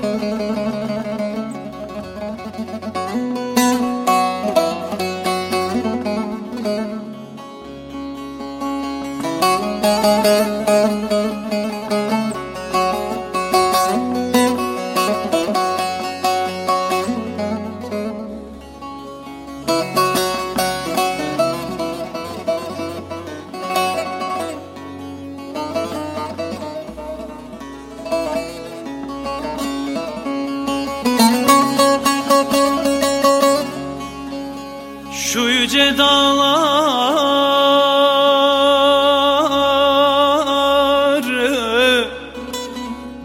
Şu yüce dağları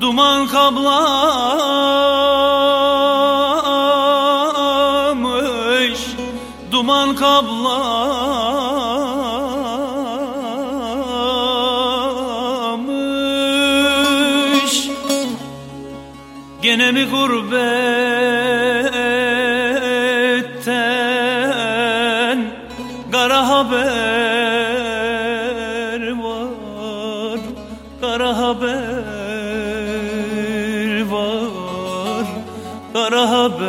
Duman kablamış Duman kablamış. Gene mi gurbetten haber var Kara haber var Kara haber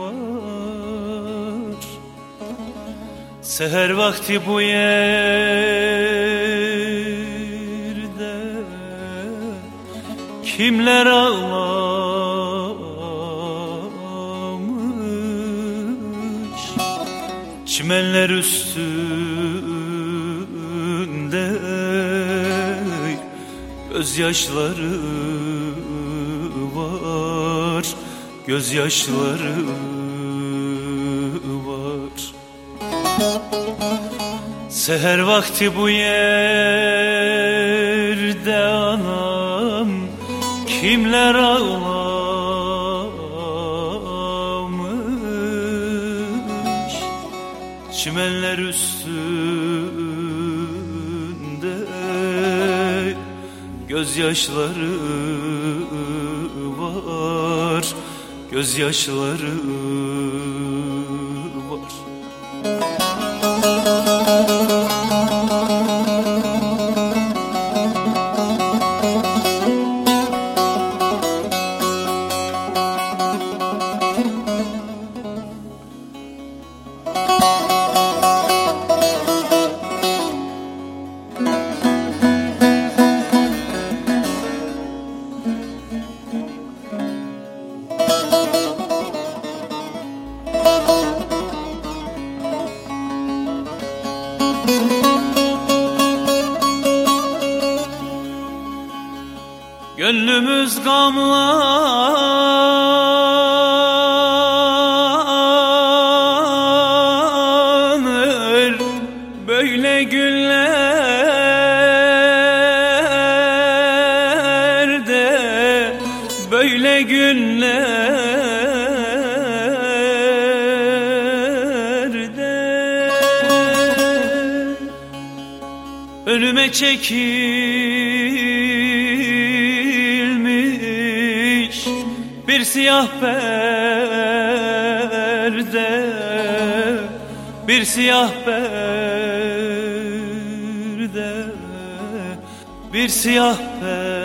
var. Seher vakti bu yerde Kimler ağlamış Çimenler üstünde Gözyaşları var Gözyaşları var. Seher vakti bu yerde anam Kimler ağlamış Çimenler üstünde Gözyaşları var Gözyaşları Gönlümüz gamlanır. Böyle günlerde Böyle günlerde. Önüme çekilmiş bir siyah perde Bir siyah perde Bir siyah perde.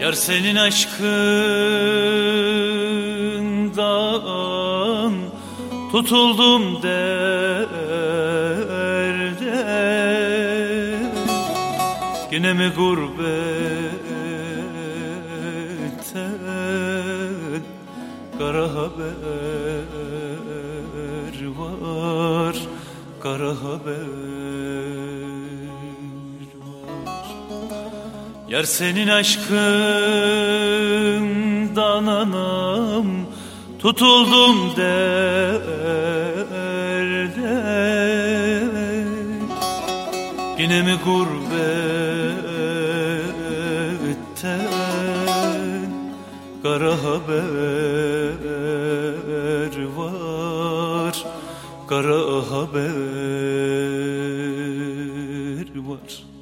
Yar senin aşkından tutuldum derde Yine mi gurbetten kara haber var? Kara haber var. Yar senin aşkından anam Tutuldum derde Yine mi gurbetten Kara haber var? Kara haber var